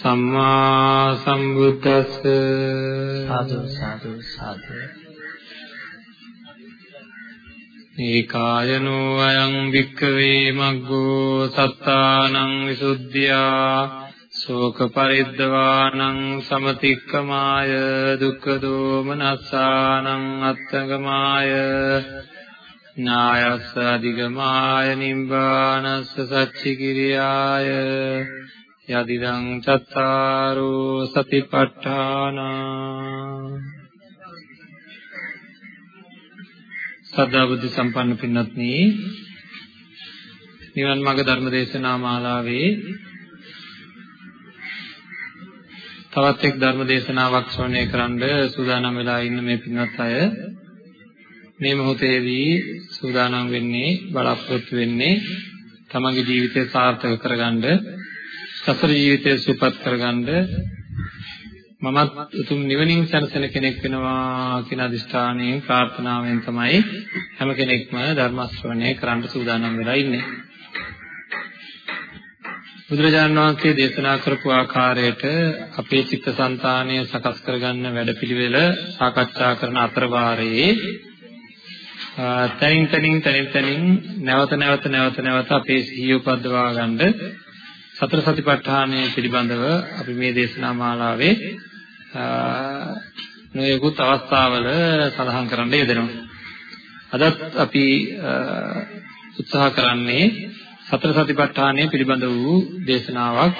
සම්මා සම්බුද්දස්ස. සාදු සාදු සාදු. ඒකායනෝ අයං වික්කවේ මග්ගෝ සත්තානං විසුද්ධියා. ශෝක පරිද්දවානං සමතික්කමාය. දුක්ඛ දෝමනස්සානං අත්තගමාය ඥායස්ස අධිගමාය නිබ්බානස්ස සච්චිකිරියාය යදිදං චත්තාරෝ සතිපට්ඨාන සදා බුද්ධ සම්පන්න පින්වත්නි නිවන් මාර්ග ධර්ම දේශනා මාලාවේ තවත් එක් ධර්ම දේශනාවක් ශ්‍රවණය කරන්න සූදානම් වෙලා ඉන්න මේ පින්වත් අය. මේ මොහොතේදී සූදානම් වෙන්නේ බලාපොරොත්තු වෙන්නේ තමන්ගේ ජීවිතය සාර්ථක කරගන්න සසර ජීවිතය සුවපත් කරගන්න මමත් උතුම් නිවනින් සැනසෙන කෙනෙක් වෙනවා කියන අදිෂ්ඨානයෙන් ප්‍රාර්ථනාවෙන් තමයි හැම කෙනෙක්ම ධර්ම ශ්‍රවණය කරන්න සූදානම් වෙලා ඉන්නේ. බුදුරජාණන් වහන්සේ දේශනා කරපු ආකාරයට අපේ චිත්තසංතානය සකස් කරගන්න වැඩපිළිවෙල සාකච්ඡා කරන අතරවාරයේ තනින් තනින් තනින් තනින් නැවත නැවත නැවත නැවත අපේ සිහිය උපද්දවා ගන්න සතර සතිපට්ඨානය පිළිබඳව අපි මේ දේශනා මාලාවේ නොයෙකුත් අවස්ථාවල සඳහන් කරන්න යෙදෙනවා. අදත් අපි උත්සාහ කරන්නේ සතර සතිපට්ඨානය පිළිබඳ වූ දේශනාවක්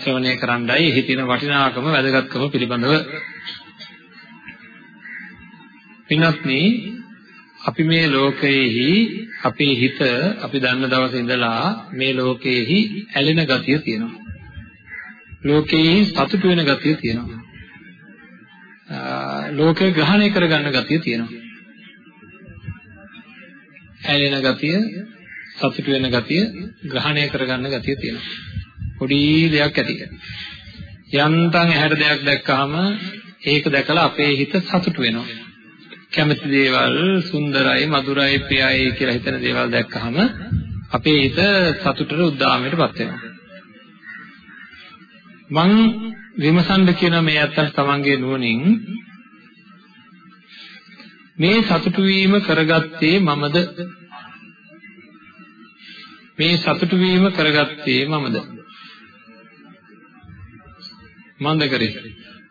ශ්‍රවණය කරන්නයි එහි තියෙන වටිනාකම වැදගත්කම පිළිබඳව පින්වත්නි අපි මේ ලෝකයේහි අපේ හිත අපි දන්න දවසේ ඉඳලා මේ ලෝකයේහි ඇලෙන ගතිය තියෙනවා. ලෝකයේහි සතුට වෙන ගතිය තියෙනවා. ලෝකය ග්‍රහණය කරගන්න ගතිය තියෙනවා. ඇලෙන ගතිය, සතුට වෙන ගතිය, ග්‍රහණය කරගන්න ගතිය තියෙනවා. පොඩි දෙයක් ඇති. යන්තම් ඇහැට දෙයක් දැක්කහම ඒක දැකලා අපේ හිත සතුට වෙනවා. කැමති දේවල් සුන්දරයි මధుරයි ප්‍රියයි කියලා හිතන දේවල් දැක්කහම අපේ හිත සතුටට උද්දාමයටපත් වෙනවා. මං විමසන්න කියන මේ අත්තට තමන්ගේ නුවණින් මේ සතුටු වීම කරගත්තේ මමද? මේ සතුටු වීම කරගත්තේ මමද? මන්ද කරේ.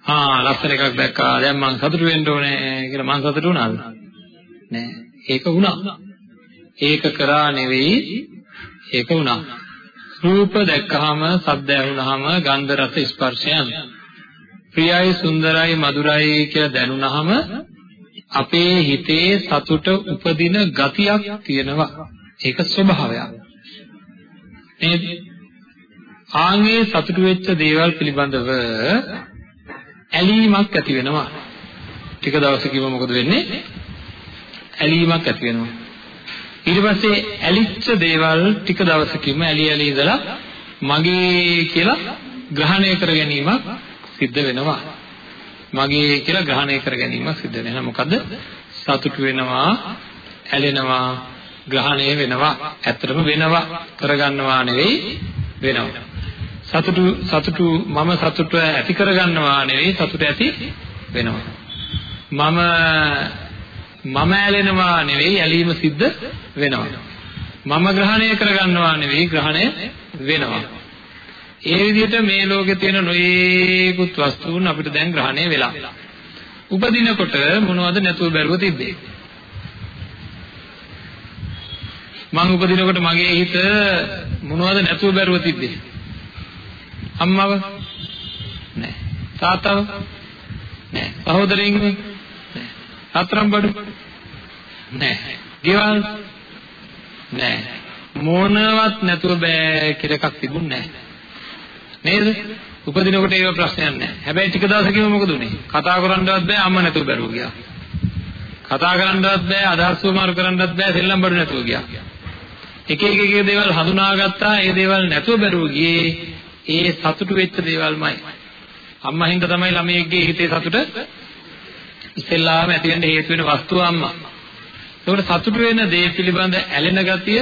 ආ ලස්සන එකක් දැක්කා. දැන් මං සතුටු වෙන්න ඕනේ කියලා මං සතුටු වුණාද? නෑ. ඒක වුණා. ඒක කරා නෙවෙයි ඒක වුණා. රූප දැක්කහම සද්ද ඇහුනහම ගන්ධ රස ස්පර්ශයන් ප්‍රියයි සුන්දරයි මధుරයි කියලා දැනුනහම අපේ හිතේ සතුට උපදින ගතියක් තියෙනවා. ඒක ස්වභාවයක්. නේද? ආන්ගේ සතුටු වෙච්ච දේවල් පිළිබඳව ඇලීමක් ඇති වෙනවා. ටික දවසකින්ම මොකද වෙන්නේ? ඇලීමක් ඇති වෙනවා. ඊට පස්සේ ඇලිච්ච දේවල් ටික දවසකින්ම ඇලි ඇලි ඉඳලා මගේ කියලා ග්‍රහණය කර ගැනීමක් සිද්ධ වෙනවා. මගේ කියලා ග්‍රහණය කර ගැනීමක් සිද්ධ වෙනවා. මොකද සතුටු වෙනවා, ඇලෙනවා, ග්‍රහණය වෙනවා. ඇත්තටම වෙනවා කරගන්නවා නෙවෙයි වෙනවා. සතුටු සතුටු මම සතුට ඇති කරගන්නවා නෙවෙයි සතුට ඇති වෙනවා. මම මම ඇලෙනවා නෙවෙයි ඇලීම සිද්ධ වෙනවා. මම ග්‍රහණය කරගන්නවා නෙවෙයි ග්‍රහණය වෙනවා. ඒ විදිහට මේ ලෝකේ තියෙන නොයේකුත් වස්තුන් අපිට දැන් ග්‍රහණය වෙලා. උපදිනකොට මොනවද නැතුව බැලුව තිබ්බේ? මං උපදිනකොට මගේ හිත මොනවද නැතුව බැරුව තිබ්බේ? අම්මව? නෑ. තාත්තව? නෑ. සහෝදරයින්ව? නෑ. හතරම් බඩු? නෑ. ගෙවල්? නෑ. මොනවත් නැතුව බෑ කියලා එකක් තිබුණේ නෑ. නේද? උපදිනකොට ඒව ප්‍රශ්නයක් නෑ. හැබැයි ටික දවසකින් මොකද උනේ? කතා කරන්නවත් බෑ අම්ම නැතුව බැරුව ගියා. කතා කරන්නවත් බෑ අදහස් වමාරු කරන්නවත් බෑ සෙල්ලම් බඩු නැතුව ගියා. එක එක එක දේවල් හඳුනාගත්තා ඒ දේවල් නැතුව බැරුව ගියේ ඒ සතුටු වෙච්ච දේවල්මයි. අම්මා හින්දා තමයි ළමයෙක්ගේ හිතේ සතුට ඉස්සෙල්ලාම ඇති වෙන්න හේතු වෙන වස්තුව අම්මා. ඒකට සතුටු වෙන දේ පිළිබඳ ඇලෙන ගතිය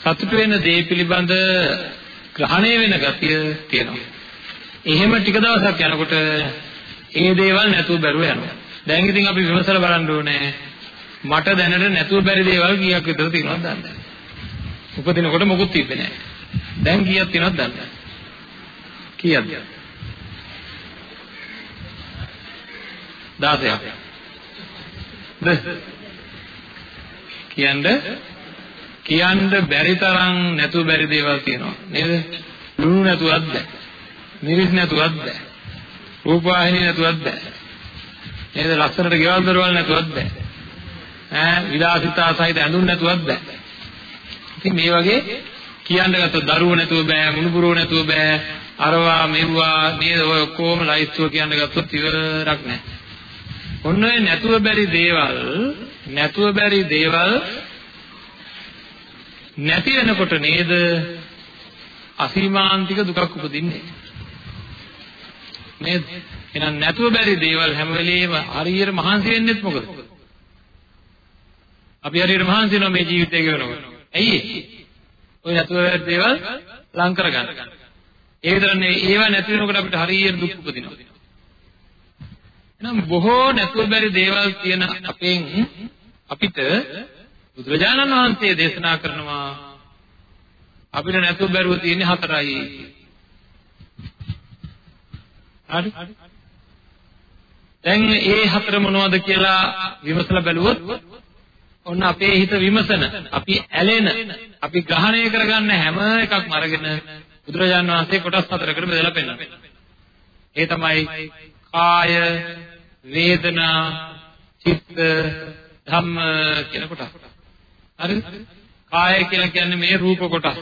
සතුටු වෙන දේ පිළිබඳ ග්‍රහණය වෙන ගතිය තියෙනවා. එහෙම ටික දවසක් යනකොට ඒ දේවල් නැතුව බැරුව යනවා. දැන් ඉතින් අපි විමසලා බලන්න ඕනේ මට දැනට නැතුව බැරි දේවල් කීයක් විතර තියෙනවද දන්නේ නැහැ. උපදිනකොට මොකුත් තිබ්බේ නැහැ. දැන් කීයක් තියෙනවද දන්නේ නැහැ. කීයක්ද? 16ක්. කියන්න කියන්න බැරි තරම් නැතුව බැරි දේවල් තියෙනවා නේද? ලුණු නැතුවත් බෑ. මිරිස් නැතුවත් බෑ. රූපවාහිනිය නැතුවත් බෑ. නේද? ලස්සනට ගෙවල් දරවල් නැතුවත් බෑ. ඈ විලාසිතා සහිත ඇඳුම් නැතුවත් බෑ. ඉතින් මේ වගේ කියන්න ගත්තොත් දරුවෝ නැතුව බෑ, මුණුබුරෝ නැතුව බෑ, අරවා මෙව්වා නේද ඔය ඔක්කොම ලයිස්තුව කියන්න ගත්තොත් ඉවරක් නැහැ. ඔන්න ඔය නැතුව බැරි දේවල්, නැතුව බැරි දේවල් නැති වෙනකොට නේද අසීමාන්තික දුකක් උපදින්නේ. නේද? එහෙනම් නැතුව බැරි දේවල් හැම වෙලෙම හරියට මහන්සි වෙන්නෙත් මොකද? අපි හරියට මහන්සි වෙනවා මේ ජීවිතය ගෙවනකොට. ඇයි ඔය නැතුව බැරි දේවල් ලං කරගන්න. ඒ විතරනේ ඒවා නැති වෙනකොට අපිට හරියට දුක් උපදිනවා. එහෙනම් බොහෝ නැතුව බැරි දේවල් තියෙන අපෙන් අපිට බුදුරජාණන් වහන්සේ දේශනා කරනවා අපිට නැතුව බැරුව තියෙන්නේ හතරයි. හරි? දැන් මේ හතර මොනවද කියලා විමසලා බැලුවොත් ඔන්න අපේ හිත විමසන, අපි ඇලෙන, අපි ග්‍රහණය කරගන්න හැම එකක්ම අරගෙන බුදුරජාන් වහන්සේ කොටස් හතරකට බෙදලා පෙන්නනවා. ඒ තමයි කාය, වේදනා, චිත්ත, ධම්ම කියන කොටස්. හරිද? කාය කියලා කියන්නේ මේ රූප කොටස්.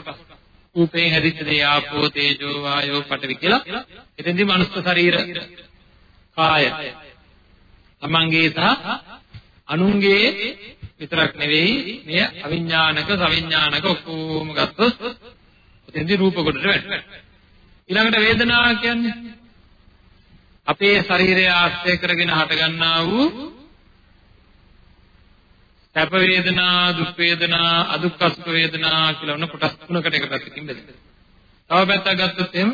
රූපයෙන් හැදිච්ච දේ ආපෝ, තේජෝ, වායෝ, පඨවි කියලා. එතෙන්දී මනුස්ස ශරීර කාය. තමන්ගේ සහ අනුන්ගේ විතරක් නෙවෙයි මේ අවිඥානික සවිඥානික ඔක්කොම ගත්තොත් එතෙන්දී රූප කොටට වැටෙනවා. ඊළඟට වේදනාව කියන්නේ අපේ ශරීරය ආශ්‍රය කරගෙන හටගන්නා වූ සැප වේදනා, දුක් වේදනා, අදුක්ඛ සුඛ වේදනා කියලා වුණ කොටස් තුනකට එක පැත්තකින් බෙදෙනවා. තව පැත්තක් ගත්තොත් එහෙම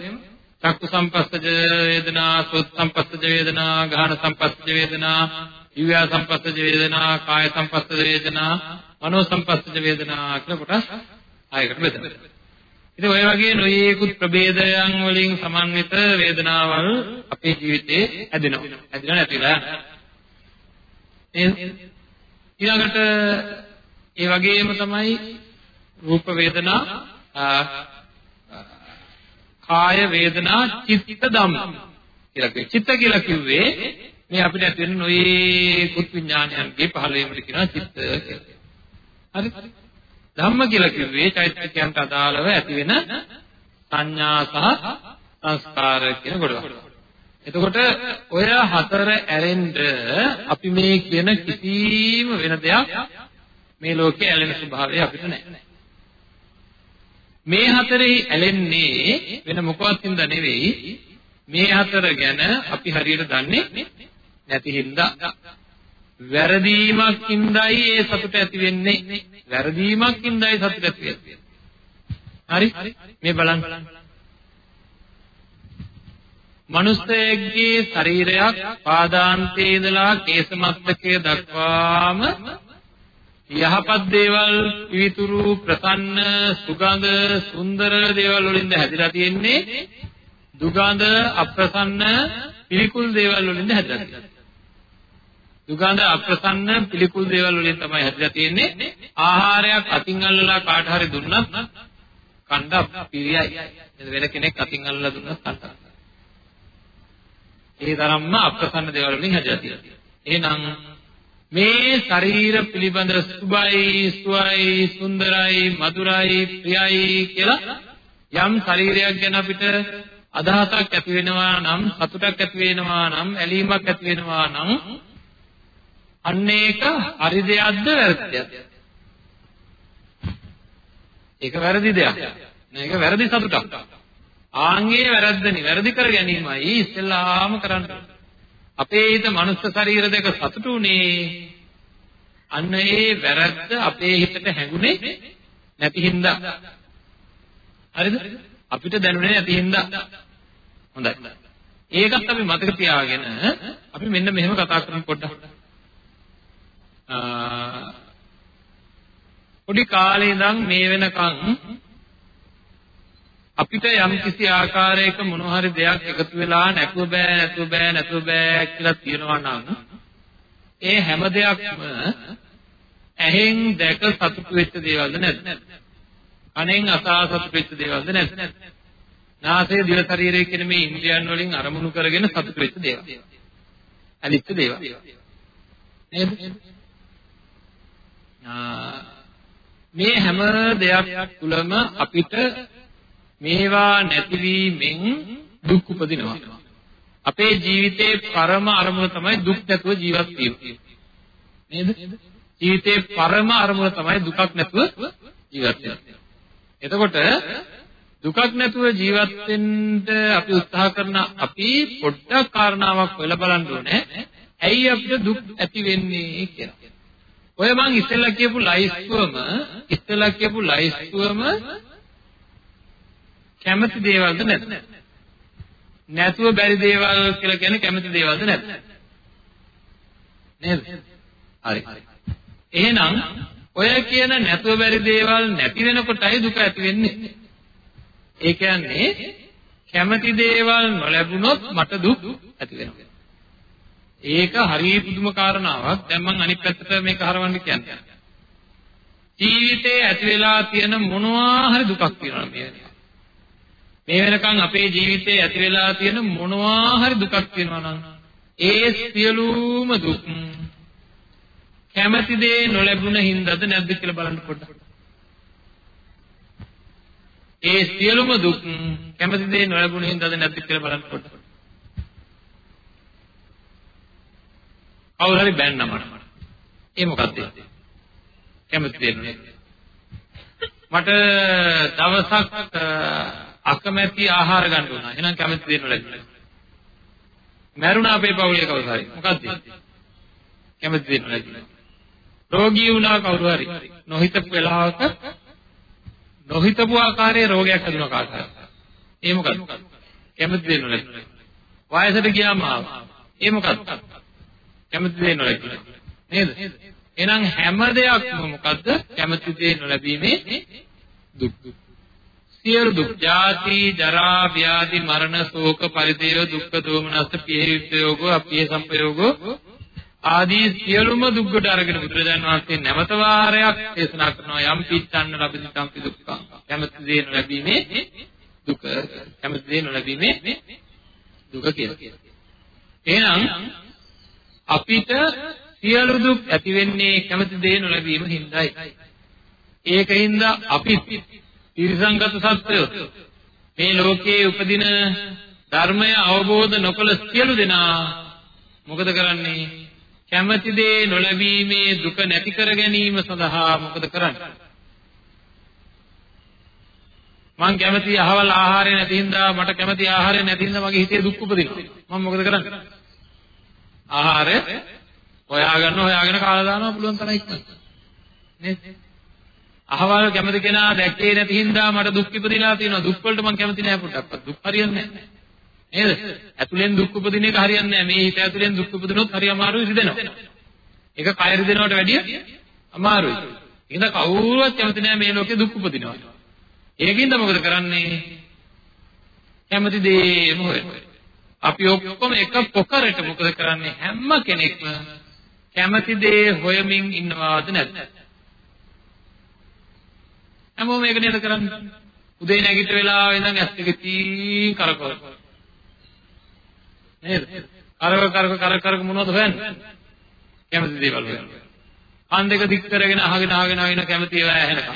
චක්කු සම්පස්සජ වේදනා, සෝත් සම්පස්සජ වේදනා, ගාහන සම්පස්සජ වේදනා, දිව්‍ය සම්පස්සජ වේදනා, කාය සම්පස්සජ වේදනා, මනෝ සම්පස්සජ වේදනා කියලා කොටස් ආයකට බෙදෙනවා. ඉතින් ඔය වගේ නොයේකුත් ප්‍රභේදයන් වලින් සමන්විත වේදනාවල් අපේ ජීවිතේ ඇදෙනවා. ඇදෙලා නැතිලා යනවා. ඊළඟට ඒ වගේම තමයි රූප වේදනා කාය වේදනා චිත්ත ධම්ම කියලා කිව්වේ. චිත්ත කියලා කිව්වේ මේ අපිට ඇති වෙන නොයේකුත් විඥානයන්ගේ පහළ වීමට කියනවා චිත්ත කියලා. හරි? ධම්ම කියලා කිව්වේ චෛත්‍යයන්ට අදාළව ඇති වෙන සංඥා සහ සංස්කාර කියන කොටස. එතකොට ඔය හතර ඇරෙන්න අපි මේ කියන කිසිම වෙන දෙයක් මේ ලෝකේ ඇලෙන ස්වභාවය අපිට නැහැ. මේ හතරේ ඇලෙන්නේ වෙන මොකවත් හින්දා නෙවෙයි මේ හතර ගැන අපි හරියට දන්නේ නැති හින්දා වැරදීමක් හින්දායි ඒ සතුට ඇති වෙන්නේ. වැරදීමක් හින්දායි සතුට ඇති වෙන්නේ. හරි? මේ බලන්න. මනුස්සයෙක්ගේ ශරීරයක් පාදාන්තයේ ඉඳලා කේසමත්තකය දක්වාම යහපත් දේවල් විතුරු ප්‍රසන්න සුගඳ සුන්දර දේවල් වලින්ද හැදිලා තියෙන්නේ. දුගඳ අප්‍රසන්න පිළිකුල් දේවල් වලින්ද හැදිලා තියෙන්නේ. දුගඳ අප්‍රසන්න පිළිකුල් දේවල් වලින් තමයි හැදිලා තියෙන්නේ. ආහාරයක් අතින් අල්ලලා කාට හරි දුන්නත් කණ්ඩ පිරියයි. වෙන කෙනෙක් අතින් අල්ලලා දුන්නත් කණ්ඩ. ඒ තරම්ම අප්‍රසන්න දේවල් වලින් හැදිලා තියෙනවා. එහෙනම් මේ ශරීර පිළිබඳ සුභයි, සුවයි, සුන්දරයි, මధుරයි, ප්‍රියයි කියලා යම් ශරීරයක් ගැන අපිට අදහසක් ඇති වෙනවා නම්, සතුටක් ඇති වෙනවා නම්, ඇලීමක් ඇති වෙනවා නම් අන්න ඒක හරි දෙයක්ද වැරදි දෙයක්ද? ඒක වැරදි දෙයක්. මේක වැරදි සතුටක්. ආන්ගේ වැරද්ද නිවැරදි කර ගැනීමයි ඉස්සෙල්ලාම කරන්න. අපේ හිත මනුස්ස ශරීර දෙක සතුටු උනේ අන්න ඒ වැරද්ද අපේ හිතට හැඟුනේ නැති හින්දා. හරිද? අපිට දැනුනේ නැති හින්දා. හොඳයි. ඒකත් අපි මතක තියාගෙන අපි මෙන්න මෙහෙම කතා කරමු පොඩ්ඩක්. පොඩි කාලේ ඉඳන් මේ වෙනකන් අපිට යම් කිසි ආකාරයක මොන හරි දෙයක් එකතු වෙලා නැතුව බෑ නැතුව බෑ නැතුව බෑ කියලා තියෙනවා නම් ඒ හැම දෙයක්ම ඇහෙන් දැක සතුටු වෙච්ච දේවල්ද නැද්ද? කනෙන් අසා සතුටු වෙච්ච දේවල්ද නැද්ද? නාසය දිව ශරීරය කියන මේ ඉන්ද්‍රියන් වලින් අරමුණු කරගෙන සතුටු වෙච්ච දේවල්. අනිත්‍ය දේවල්. නේද? මේ හැම දෙයක් තුළම අපිට මේවා නැතිවීමෙන් දුක් උපදිනවා. අපේ ජීවිතේ පරම අරමුණ තමයි දුක් නැතුව ජීවත් වීම. නේද? ජීවිතේ පරම අරමුණ තමයි දුකක් නැතුව ජීවත් වීම. එතකොට දුකක් නැතුව ජීවත් වෙන්න අපි උත්සාහ කරන අපි පොඩ්ඩක් කාරණාවක් වෙලා බලන්න ඕනේ. ඇයි අපිට දුක් ඇති වෙන්නේ කියලා. ඔය මං ඉස්සෙල්ලා කියපු ලයිස්තුවම ඉස්සෙල්ලා කියපු ලයිස්තුවම කැමති දේවල්ද නැද්ද? නැතුව බැරි දේවල් කියලා කියන්නේ කැමති දේවල්ද නැද්ද? නේද? හරි. එහෙනම් ඔය කියන නැතුව බැරි දේවල් නැති වෙනකොටයි දුක ඇති වෙන්නේ. ඒ කියන්නේ කැමති දේවල් නොලැබුණොත් මට දුක් ඇති වෙනවා. ඒක හරිය පුදුම කාරණාවක්. දැන් මම අනිත් පැත්තට මේක හරවන්න කියන්නේ. ජීවිතේ ඇති වෙලා තියෙන මොනවා හරි දුකක් තියෙනවා මේ මේ වෙනකන් අපේ ජීවිතේ ඇති වෙලා තියෙන මොනවා හරි දුකක් තියෙනවා නම් ඒ සියලුම දුක් කැමැති දේ නොලැබුණ හින්දාද නැද්ද කියලා බලන්න පොඩ්ඩක්. ඒ සියලුම දුක් කැමැති දේ නොලැබුණ හින්දාද නැද්ද කියලා බලන්න පොඩ්ඩක්. කවුරු හරි බැන්නම ඒ මොකක්ද? කැමැති දේ මට දවසක් අකමැති ආහාර ගන්න උනා. එහෙනම් කැමති දෙන්න ලැබුණා. මැරුණා අපේ පවුලේ කවුරු හරි. මොකද්ද? කැමති දෙන්න ලැබුණා. රෝගී වුණා කවුරු හරි. නොහිතපු වෙලාවක නොහිතපු ආකාරයේ රෝගයක් හැදුණා කාට හරි. ඒ මොකද්ද? කැමති දෙන්න ලැබුණා. වයසට ගියාම ආවා. ඒ මොකද්ද? කැමති දෙන්න ලැබුණා. නේද? එහෙනම් හැම දෙයක්ම මොකද්ද? කැමති දේ නොලැබීමේ දුක්. සියලු දුක් ජාති ජරා ව්‍යාධි මරණ ශෝක පරිදේව දුක්ඛ දෝමනස්ස පියවිත්‍යෝගෝ අපිය සම්පයෝගෝ ආදී සියලුම දුක් කොට අරගෙන බුදුරජාණන් වහන්සේ නැවත වාරයක් දේශනා කරනවා යම් පිච්ඡන්න ලැබෙති සම්පි දුක්ඛං කැමැති දේ නොලැබීමේ දුක කැමැති දේ නොලැබීමේ දුක කියලා. එහෙනම් අපිට සියලු දුක් ඇති වෙන්නේ කැමැති දේ නොලැබීම හින්දායි. ඒකින්ද අපි තිරසංගත සත්වයෝ. මේ ලෝකයේ උපදින ධර්මය අවබෝධ නොකළ සියලු දෙනා මොකද කරන්නේ? කැමැති දේ නොලැබීමේ දුක නැති කර ගැනීම සඳහා මොකද කරන්නේ? මං කැමති අහවල් ආහාරය නැති හින්දා මට කැමති ආහාරය නැති හින්දා මගේ හිතේ දුක් උපදිනවා. මම මොකද කරන්නේ? ආහාරය හොයාගන්න හොයාගෙන කාලා දානවා පුළුවන් තරම් ඉක්මනට නේද අහවල් කැමති කෙනා දැක්කේ නැති හින්දා මට දුක් ඉපදිලා තියෙනවා. දුක් වලට මම කැමති නෑ පොඩ්ඩක්වත්. දුක් හරියන්නේ නෑ. නේද? ඇතුලෙන් දුක් උපදින එක හරියන්නේ නෑ. මේ හිත ඇතුලෙන් දුක් උපදිනොත් හරි අමාරුයි රිදෙනවා. ඒක කය රිදෙනවට වැඩිය අමාරුයි. එහෙනම් කවුරුවත් කැමති නෑ මේ ලෝකේ දුක් උපදිනවා. ඒකින්ද මොකද කරන්නේ? කැමති දේම හොයනවා. අපි ඔක්කොම එක පොකරට මොකද කරන්නේ? හැම කෙනෙක්ම කැමති දේ හොයමින් ඉන්නවාද නැද්ද? හැමෝම මේක නේද කරන්නේ. උදේ නැගිට වෙලාව ඉඳන් ඇස් දෙක තී කරකවල. නේද? කරක කරක කරක කරක මොනවද හොයන්නේ? කැමති දේවල් හොයන්නේ. අන් දෙක දික් කරගෙන අහගෙන අහගෙන අහගෙන කැමති ඒවා ඇහෙනකම්.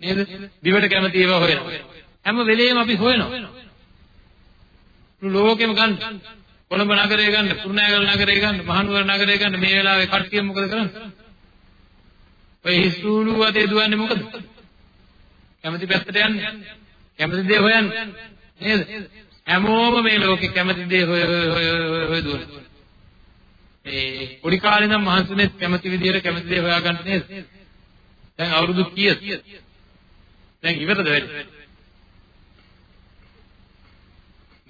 නේද? දිවට කැමති ඒවා හොයනවා. හැම වෙලේම අපි හොයනවා. ලෝකෙම ගන්න. කොළඹ නගරය ගන්න, කුරුණෑගල නගරය ගන්න, මහනුවර නගරය ගන්න මේ වෙලාවේ කට්ටිය මොකද කරන්නේ? ඔය හිස්ූලු වතේ දුවන්නේ මොකද? කැමති පැත්තට යන්නේ. කැමති දේ හොයන්නේ. නේද? හැමෝම මේ ලෝකේ කැමති දේ හොය හොය හොය දුවනවා. මේ පොඩි කාලේ නම් මහන්සිනේ කැමති විදියට කැමති දේ හොයාගන්න නේද? දැන් අවුරුදු කීයද? දැන් ඉවරද වැඩි?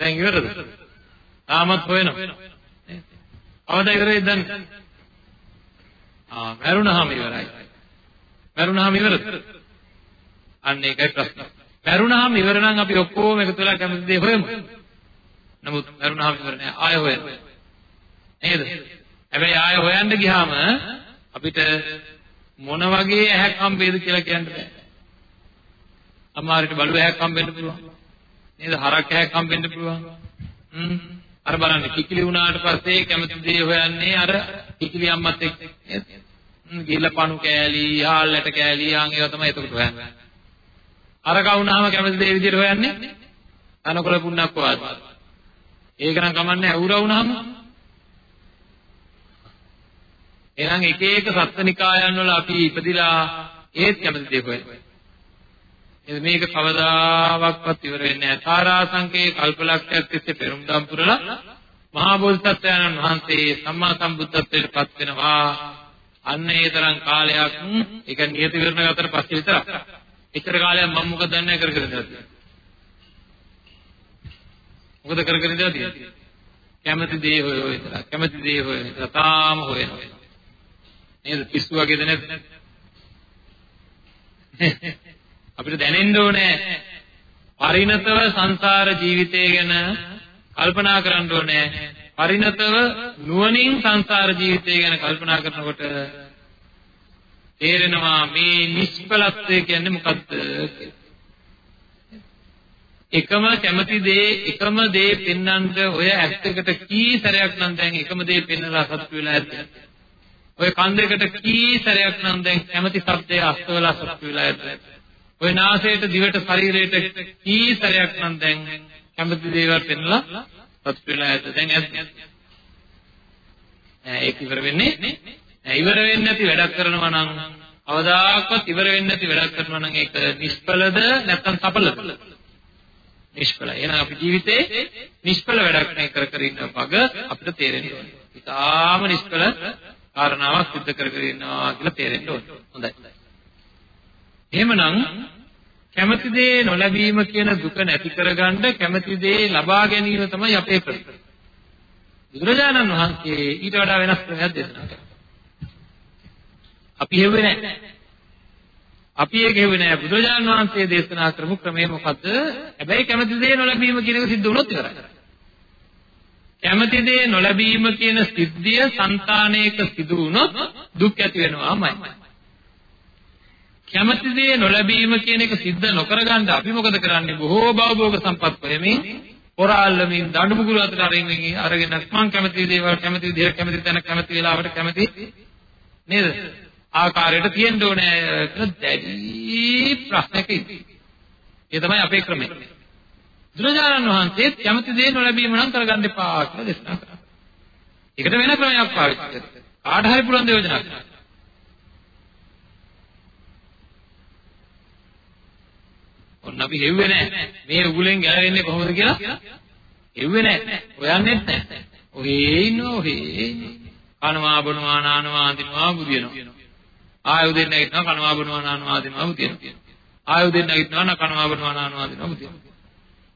දැන් ඉවරද? තාමත් හොයනවා. අවද ඉවරයි දැන්. ආ මරුණාම ඉවරයි. මරුණාම ඉවරද? අන්න ඒකයි ප්‍රශ්න. මරුණාම ඉවර නම් අපි ඔක්කොම එකතු වෙලා කැමති දේ හොයමු. නමුත් මරුණාම ඉවර නෑ ආය හොයන්න. නේද? හැබැයි ආය හොයන්න ගියාම අපිට මොන වගේ ඇහැක් හම්බෙයිද කියලා කියන්න බෑ. අමාරුට බලු ඇහැක් හම්බෙන්න පුළුවන්. නේද? හරක් ඇහැක් හම්බෙන්න පුළුවන්. හ්ම්. අර බලන්න කිකිලි වුණාට පස්සේ කැමති දේ හොයන්නේ අර කිකිලි අම්මත් එක්ක නේද? ගිහිල්ලා පණු කෑලි, හාල්ලට කෑලි, ආන් ඒවා තමයි එතකොට හොයන්නේ. අර කවුනාම කැමති දේ විදිහට හොයන්නේ අනකොල පුන්නක් වාද. ඒක නම් කමන්නේ අවුරා වුණාම එහෙනම් එක එක සත්ත්වනිකායන් වල අපි ඉපදිලා ඒත් කැමති දේ හොයනවා. එහෙනම් මේක කවදාවත් ඉවර වෙන්නේ නැහැ. තාරාසංකේ කල්පලක්ෂයක් තිස්සේ පෙරම්දම් පුරලා මහා බෝධිසත්වයන්න් වහන්සේ සම්මා සම්බුද්ධත්වයට පත් වෙනවා. අන්න ඒ තරම් කාලයක් ඒක නියති කරන අතර පස්සේ විතරක්. එච්චර කාලයක් මම මොකද දන්නේ කර කර ඉඳලා මොකද කර කර ඉඳලා තියෙන්නේ? කැමති දේ හොය හොය ඉඳලා කැමති දේ හොය ඉඳලා තාම හොයනවා නේද? පිස්සු වගේද නැද්ද? අපිට දැනෙන්න ඕනේ පරිණතව සංසාර ජීවිතය ගැන කල්පනා කරන්න ඕනේ. පරිණතව නුවණින් සංසාර ජීවිතය ගැන කල්පනා කරනකොට තේරෙනවා මේ නිෂ්ඵලත්වය කියන්නේ මොකක්ද එකම කැමති දේ එකම දේ පෙන්වන්නට ඔය ඇත්තකට කී සැරයක් නම් දැන් එකම දේ පෙන්වලා සතුට වෙලා ඇද්ද? ඔය කන් දෙකට කී සැරයක් නම් දැන් කැමති શબ્දය අස්තවලා සතුට වෙලා ඇද්ද? ඔය නාසයට දිවට ශරීරයට කී සැරයක් නම් දැන් කැමති දේවල් පෙන්වලා සතුට වෙලා ඇද්ද දැන් ඇද්ද ඒක ඉවර වෙන්නේ ඉවර වෙන්නේ නැති වැඩක් කරනවා නම් අවදාකවත් ඉවර වෙන්නේ නැති වැඩක් කරනවා නම් ඒක නිෂ්ඵලද නැත්නම් සඵලද? නිෂ්ඵලයි. එහෙනම් අපි ජීවිතේ නිෂ්ඵල වැඩක් නේ කර කර ඉන්න බග අපිට තේරෙන්න ඕනේ. ඉතාලම නිෂ්ඵල කාරණාවක් සිද්ධ කර කර ඉන්නවා කියලා තේරෙන්න ඕනේ. හොඳයි. එහෙමනම් කැමති දේ නොලැබීම කියන දුක නැති කරගන්න කැමති දේ ලබා ගැනීම තමයි අපේ ප්‍රතිපල. බුදුරජාණන් වහන්සේ ඊට වඩා වෙනස් ක්‍රමයක් දේශනා කළා. අපි හෙව්වේ නැහැ. අපි ඒක හෙව්වේ නැහැ. බුදුරජාණන් වහන්සේ දේශනා කරමු ක්‍රමය මොකද්ද? හැබැයි කැමති දේ නොලැබීම කියන එක සිද්ධ වුණොත් ඉවරයි. කැමති දේ නොලැබීම කියන සිද්ධිය సంతානයක සිදු වුණොත් දුක් ඇති වෙනවාමයි. කැමති දේ නොලැබීම කියන එක සිද්ධ නොකරගන්න අපි මොකද කරන්නේ? බොහෝ භවභෝග සම්පත් වෙමින් පොරාල්ලමින් දඬු මුගුරු අතට අරින්න අරගෙන මං කැමති දේවල් කැමති විදිහට කැමති තැන කැමති වෙලාවට කැමති නේද? ආකාරයට තියෙන්න ඕනේ කියලා දැඩි ප්‍රශ්නයක ඉන්නේ. ඒ තමයි අපේ ක්‍රමය. බුදුරජාණන් වහන්සේ කැමති දේ නොලැබීම නම් කරගන්න එපා කියලා දේශනා කරා. ඒකට වෙන ක්‍රමයක් පාවිච්චි කරා. කාට හරි පුළුවන් දේවජනා කරා. ඔන්න අපි හෙව්වේ නැහැ. මේ උගුලෙන් ගැලවෙන්නේ කොහොමද කියලා? හෙව්වේ නැහැ. හොයන්නෙත් නැහැ. ඔහේ ඉන්නෝ ඔහේ. කනවා බොනවා නානවා අඳිනවා බුදිනවා. ආයෙ උදේ නැගිටිනවා කනවා බොනවා නානවා දිනවා මුතියනවා. ආයෙ උදේ නැගිටිනවා න කනවා බොනවා නානවා දිනවා මුතියනවා.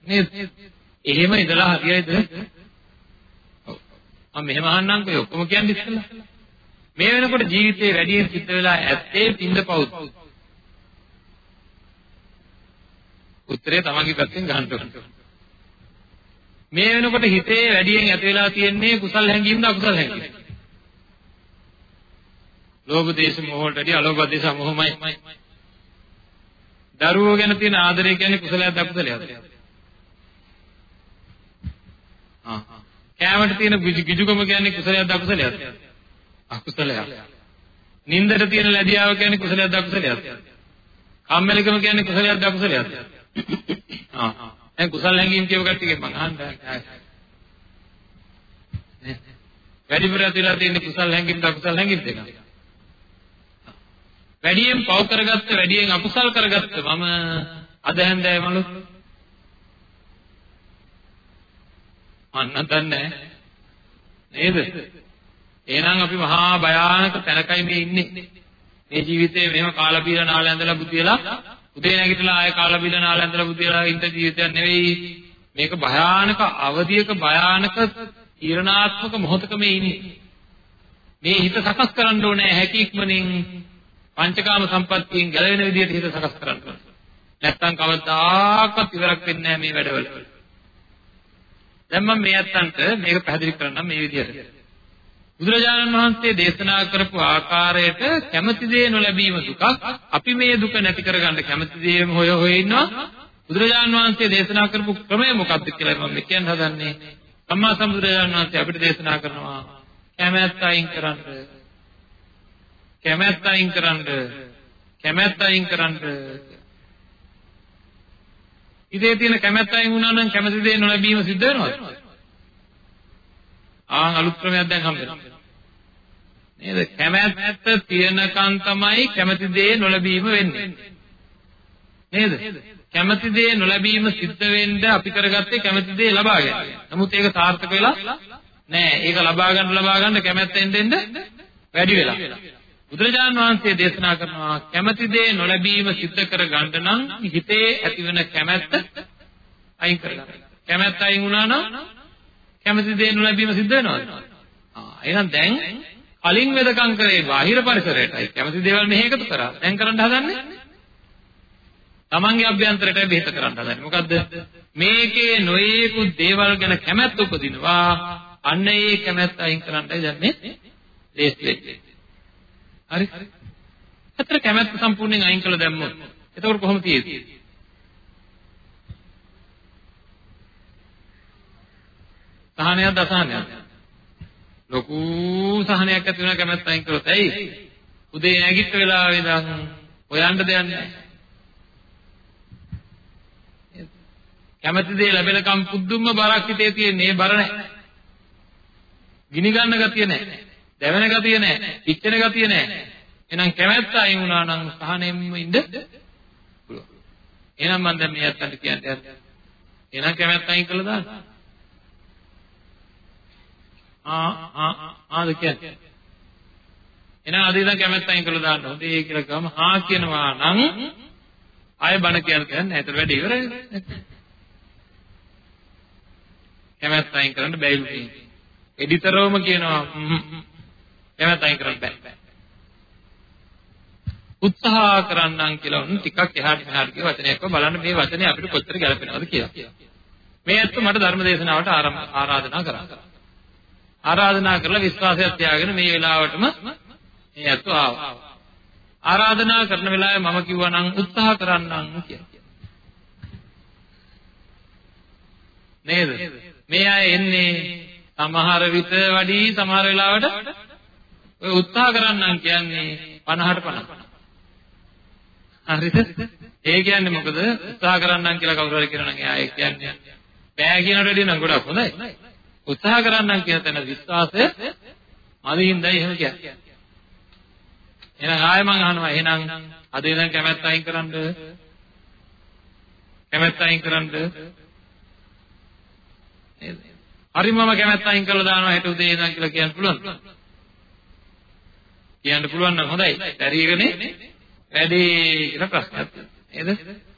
නේද? එහෙම ඉඳලා හරියයිද? ඔව්. මම මෙහෙම අහන්නම්කෝ ඔක්කොම කියන්නේ ඉස්සෙල්ලා. මේ වෙනකොට ජීවිතේ වැඩියෙන් සිද්ධ වෙලා ඇත්තේ පින්ද පවුත්. උත්තරේ තමන්ගේ පැත්තෙන් ගන්න ඕනේ. මේ වෙනකොට හිතේ වැඩියෙන් ඇති වෙලා තියෙන්නේ කුසල් හැඟීම්ද අකුසල් හැඟීම්ද? ලෝභ දේශ මොහ වලට වඩා අලෝභ දේශ මොහොමයි. දරුවෝ ගැන තියෙන ආදරය කියන්නේ කුසලයක්ද අකුසලයක්ද? ආ. කෑමට තියෙන ගිජුකම කියන්නේ කුසලයක්ද අකුසලයක්ද? අකුසලයක්. නින්දට තියෙන ලැබියාව කියන්නේ කුසලයක්ද අකුසලයක්ද? කම්මැලිකම කියන්නේ කුසලයක්ද අකුසලයක්ද? ආ. දැන් කුසල හැඟීම් කියව කට්ටියගෙන් මං අහන්න වැඩිපුර ඇතිලා තියෙන කුසල හැඟීම් අකුසල හැඟීම් දෙක. වැඩියෙන් පව කරගත්ත වැඩියෙන් අකුසල් කරගත්ත මම අද හැන්දෑවේ මලු අන්න දන්නේ නේද? එහෙනම් අපි මහා භයානක තැනකයි මේ ඉන්නේ. මේ ජීවිතේ මෙහෙම කාලා බීලා නාලා ඇඳලා බුදු වෙලා උදේ නැගිටලා ආයෙ කාලා බීලා නාලා ඇඳලා බුදු වෙලා ඉන්න ජීවිතයක් නෙවෙයි. මේක භයානක අවධියක භයානක ඊරණාත්මක මොහොතක මේ ඉන්නේ. මේ හිත සකස් කරන්න ඕනේ හැකියක්මනින් පංචකාම සම්පත්තියෙන් ගැලවෙන විදිහට හිත සකස් කරන්න ඕනේ. නැත්තම් කවදාකවත් ඉවරක් වෙන්නේ නැහැ මේ වැඩවල. දැන් මම මේ අත්තන්ට මේක පැහැදිලි කරන්නම් මේ විදිහට. බුදුරජාණන් වහන්සේ දේශනා කරපු ආකාරයට කැමති දේ නොලැබීම දුකක්. අපි මේ දුක නැති කරගන්න කැමති දේම හොය හොය ඉන්නවා. බුදුරජාණන් වහන්සේ දේශනා කරපු ක්‍රමය මොකක්ද කියලා මම කියන්න හදන්නේ. සම්මා සම්බුදුරජාණන් වහන්සේ අපිට දේශනා කරනවා කැමැත්ත අයින් කරන්න. කැමැත්ත අයින් කරන්න. කැමැත්ත අයින් කරන්න. ඉතේ තියෙන කැමැත්ත අයින් වුණා නම් කැමති දේ නොලැබීම සිද්ධ වෙනවද? ආන් අලුත් ක්‍රමයක් දැන් හම්බෙනවා. නේද? කැමැත්ත තියනකන් තමයි කැමති දේ නොලැබීම වෙන්නේ. නේද? කැමති දේ නොලැබීම සිද්ධ වෙන්න අපි කරගත්තේ කැමති දේ ලබා ගන්න. නමුත් ඒක සාර්ථක වෙලා නෑ. ඒක ලබා ගන්න ලබා ගන්න කැමැත්තෙන් දෙන්න වැඩි වෙලා. බුදුරජාණන් වහන්සේ දේශනා කරනවා කැමති දේ නොලැබීම සිද්ධ කර ගන්න නම් හිතේ ඇතිවන කැමැත්ත අයින් කරගන්න. කැමැත්ත අයින් වුණා නම් කැමති දේ නොලැබීම සිද්ධ වෙනවද? ආ එහෙනම් දැන් කලින් වෙදකම් කරේ බාහිර පරිසරයටයි කැමති දේවල් මෙහෙ එකතු කරා. දැන් කරන්න හදන්නේ තමන්ගේ අභ්‍යන්තරයටයි බෙහෙත කරන්න හදන්නේ. මොකද්ද? මේකේ නොයේකුත් දේවල් ගැන කැමැත්ත උපදිනවා. අන්න ඒ කැමැත්ත අයින් කරන්නයි දැන්නේ ලේස්ති වෙන්නේ. හරි? අතර කැමැත්ත සම්පූර්ණයෙන් අයින් කළ දැම්මොත් එතකොට කොහොමද තියෙන්නේ? සහනයක්ද අසහනයක්ද? ලොකු සහනයක් ඇති වෙන කැමැත්ත අයින් කරොත් ඇයි? උදේ නැගිට වෙලාවේ ඉඳන් හොයන්න දෙයක් නැහැ. කැමැති දේ ලැබෙනකම් පුදුම බරක් හිතේ තියෙන මේ බර නැහැ. ගිනි ගන්න ගතිය නැහැ. දැවෙන ගතිය නැහැ. පිච්චෙන ගතිය නැහැ. එහෙනම් කැමැත්ත අයින් වුණා නම් සහනෙම්ම ඉන්න පුළුවන්. එහෙනම් මම දැන් මේ අත්තන්ට කියන්නේ එහෙනම් කැමැත්ත අයින් කළා දාන්න. ආ ආ ආද කියන්නේ. එහෙනම් අද ඉඳන් කැමැත්ත අයින් කරලා දාන්න හොඳේ කියලා ගම හා කියනවා නම් ආය බණ කියන කියන්නේ ඒතර වැඩි ඉවරයි. කැමැත්ත අයින් කරන්න බැයිලු කියන්නේ. එඩිතරවම කියනවා කැමැත්ත අයින් කරන්න බෑ. උත්සාහ කරන්නම් කියලා උන් ටිකක් එහාට මෙහාට කිය වචනයක්ව බලන්න මේ වචනේ අපිට කොච්චර ගැලපෙනවද කියලා. මේ ඇත්ත මට ධර්ම දේශනාවට ආරාධනා කරා. ආරාධනා කරලා විශ්වාසයක් තියාගෙන මේ වෙලාවටම මේ ඇත්තෝ ආවා. ආරාධනා කරන වෙලාවේ මම කිව්වා නම් උත්සාහ කරන්නම් කියලා. නේද? මේ අය එන්නේ සමහර විට වැඩි සමහර වෙලාවට ඔය උත්සාහ කරන්නම් කියන්නේ 50ට 50. හරිද? ඒ කියන්නේ මොකද? උත්සාහ කරන්නම් කියලා කවුරු හරි කියනවා නම් එයා ඒ කියන්නේ බෑ කියනට වැඩිය නම් ගොඩක් හොඳයි. උත්සාහ කරන්නම් කියන තැන විශ්වාසය මදින්දයි එහෙම කියන්නේ. එහෙනම් ආයෙ මං අහනවා එහෙනම් අද ඉඳන් කැමැත්ත අයින් කරන්නද? කැමැත්ත අයින් කරන්නද? නේද? හරි මම කැමැත්ත අයින් කරලා දානවා හෙට උදේ ඉඳන් කියලා කියන්න පුළුවන්ද? කියන්න පුළුවන් නම් හොඳයි. පරිගනේ වැඩි කියලා ප්‍රශ්නයක් තියෙනවා. නේද?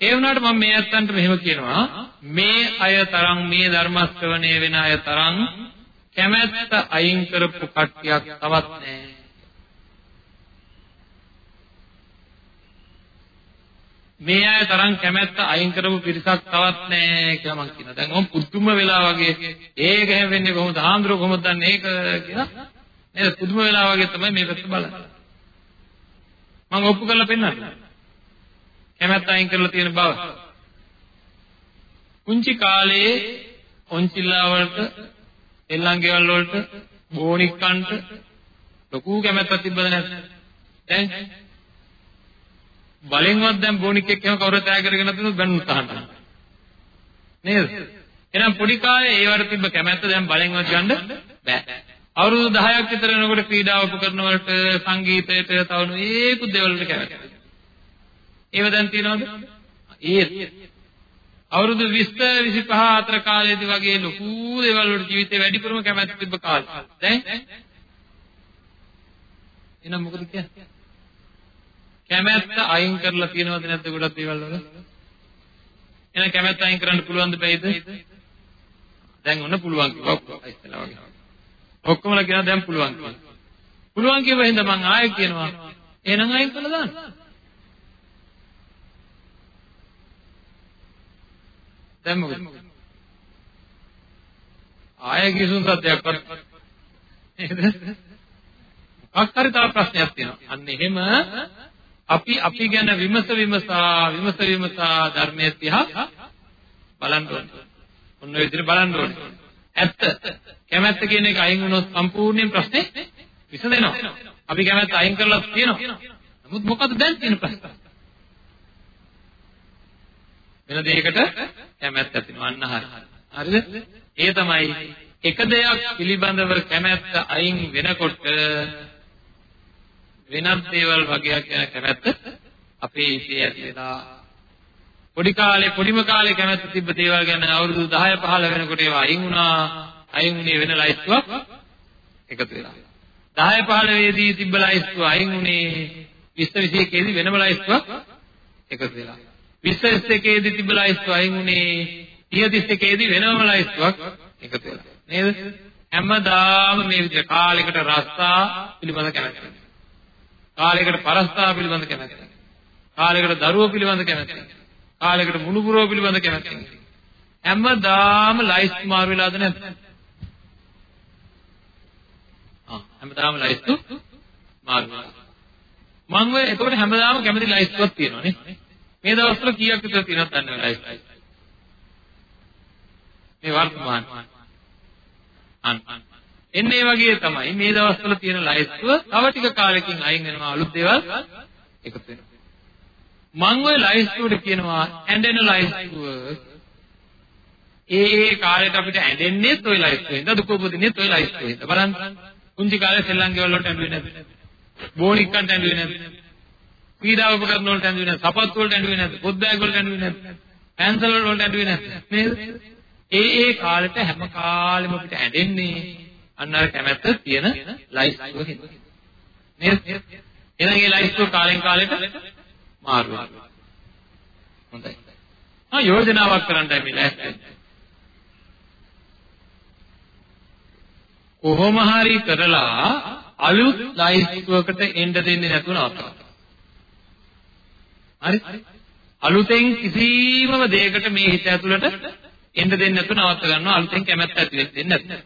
ඒ වුණාට මම මේ අත්තන්ට මෙහෙම කියනවා මේ අය තරම් මේ ධර්ම ශ්‍රවණය වෙන අය තරම් කැමැත්ත අයින් කරපු කට්ටියක් තවත් නැහැ. මේ අය තරම් කැමැත්ත අයින් කරපු පිරිසක් තවත් නැහැ කියලා මම කියනවා. දැන් ඔම් පුදුම වෙලා වගේ ඒක හැම වෙන්නේ කොහොමද? ආන්දර කොහොමද දන්නේ ඒක කියලා නේද? පුදුම වෙලා වගේ තමයි මේ පැත්ත බලන්නේ. මම ඔප්පු කරලා පෙන්නන්නම්. කැමැත්ත අයින් කරලා තියෙන බව. කුංචි කාලේ ඔන්චිල්ලා වලට එල්ලංගෙවල් වලට බෝනික්කන්ට ලොකු කැමැත්තක් තිබ්බද නැද්ද? දැන් බලෙන්වත් දැන් බෝනික් එක්ක එහෙම කවුරුත් ඈ කරගෙන නැතුනොත් බැනුත් අහන්න. නේද? එහෙනම් පොඩි කාලේ ඒවට තිබ්බ කැමැත්ත දැන් බලෙන්වත් ගන්න බෑ. අවුරුදු 10ක් විතර වෙනකොට ක්‍රීඩා උපකරණ වලට සංගීතයට තවනු ඒකුත් දේවල් වලට කැමැත්ත. ඒව දැන් තියනවද? ඒත් අවුරුදු 20 25 අතර කාලයේදී වගේ ලොකු දේවල් වලට ජීවිතේ වැඩිපුරම කැමැත්ත තිබ්බ කාලේ. දැන් එහෙනම් මොකද කියන්නේ? කැමැත්ත අයින් කරලා තියනවද නැද්ද ගොඩක් දේවල් වල? එහෙනම් කැමැත්ත අයින් කරන්න පුළුවන්ද බැයිද? දැන් ඔන්න පුළුවන් කිව්වා ඉස්සෙල්ලා වගේ. ඔක්කොමලා කියනවා දැන් පුළුවන් කියලා. පුළුවන් කියව හින්දා මම ආයෙ කියනවා එහෙනම් අයින් කළා දාන්න. දැන් මොකද? ආයෙ කිසිම සත්‍යයක්වත් නේද? මොකක් හරි තව ප්‍රශ්නයක් තියෙනවා. අන්න එහෙම අපි අපි ගැන විමස විමසා විමස විමසා ධර්මයේ තියා බලන්න ඕනේ. ඔන්න ඔය විදිහට බලන්න ඕනේ. ඇත්ත. කැමැත්ත කියන එක අයින් වුණොත් සම්පූර්ණයෙන් ප්‍රශ්නේ විසඳෙනවා. අපි කැමැත්ත අයින් කරලා තියෙනවා. නමුත් මොකද දැන් තියෙන ප්‍රශ්න? වෙන දෙයකට කැමැත්ත ඇතිවෙනවා. අන්න හරි. හරිද? ඒ තමයි එක දෙයක් පිළිබඳව කැමැත්ත අයින් වෙනකොට වෙනත් දේවල් වගේක් ගැන කැමැත්ත අපේ හිතේ ඇති වෙලා පොඩි කාලේ පොඩිම කාලේ කැමැත්ත තිබ්බ දේවල් ගැන අවුරුදු 10 15 වෙනකොට ඒවා අයින් වුණා අයින් වුණේ වෙන ලයිස්තුවක් එකතු වෙලා 10 15 වෙදී තිබ්බ ලයිස්තුව අයින් වුණේ 20 21 දී වෙනම ලයිස්තුවක් එකතු වෙලා 20 21 දී තිබ්බ ලයිස්තුව අයින් වුණේ 30 31 දී වෙනම ලයිස්තුවක් එකතු වෙලා නේද හැමදාම මේ විදිහ කාලයකට රස්සා පිළිබඳ කැමැත්ත කාලයකට පරස්තාව පිළිබඳ කැමැත්ත. කාලයකට දරුවෝ පිළිබඳ කැමැත්ත. කාලයකට මුණුපුරෝ පිළිබඳ කැමැත්ත. හැමදාම ලයිස්ට් මාරු වෙලාද නැද්ද? ආ හැමදාම ලයිස්ට් මාරු වෙනවා. මම ඔය එතකොට හැමදාම කැමති ලයිස්ට්වක් තියෙනවා නේ. මේ දවස්වල කීයක් විතර තියෙනවද දන්නේ නැහැ. මේ වර්තමාන අන් එන්නේ වගේ තමයි මේ දවස්වල තියෙන ලයිස්තුව තව ටික කාලෙකින් අයින් වෙනවා අලුත් දේවල් එකතු වෙනවා. මම ওই ලයිස්තුවට කියනවා ඇඬෙන ලයිස්තුව ඒ ඒ කාලෙට අපිට ඇඬෙන්නේ toy ලයිස්තුව හින්දා දුක උපදින්නේ toy ලයිස්තුව හින්දා බලන්න කුංචි කාලේ සෙල්ලම් ගෙවල් වලට ඇඬුවේ නැද්ද? බෝනික්කන්ට ඇඬුවේ නැද්ද? පීඩාව උපකරණ වලට ඇඬුවේ නැද්ද? සපත්තු වලට ඇඬුවේ නැද්ද? පොත් බෑග් වලට ඇඬුවේ නැද්ද? පැන්සල් වලට ඇඬුවේ නැද්ද? නේද? ඒ ඒ කාලෙට හැම කාලෙම අපිට ඇඬෙන්නේ අන්න අර කැමැත්ත තියෙන ලයිස්තුව හින්දා. නේද? එහෙනම් මේ ලයිස්තුව කාලෙන් කාලෙට මාරු වෙනවා. හොඳයි. ආ යෝජනාවක් කරන්නයි මේ ලෑස්ති. කොහොම හරි කරලා අලුත් ලයිස්තුවකට එන්න දෙන්නේ නැතුව නවත්තනවා. හරි? අලුතෙන් කිසිම දෙයකට මේ හිත ඇතුළට එන්න දෙන්නේ නැතුව නවත්ත ගන්නවා අලුතෙන් කැමැත්ත ඇති වෙන්නේ නැත්නම්.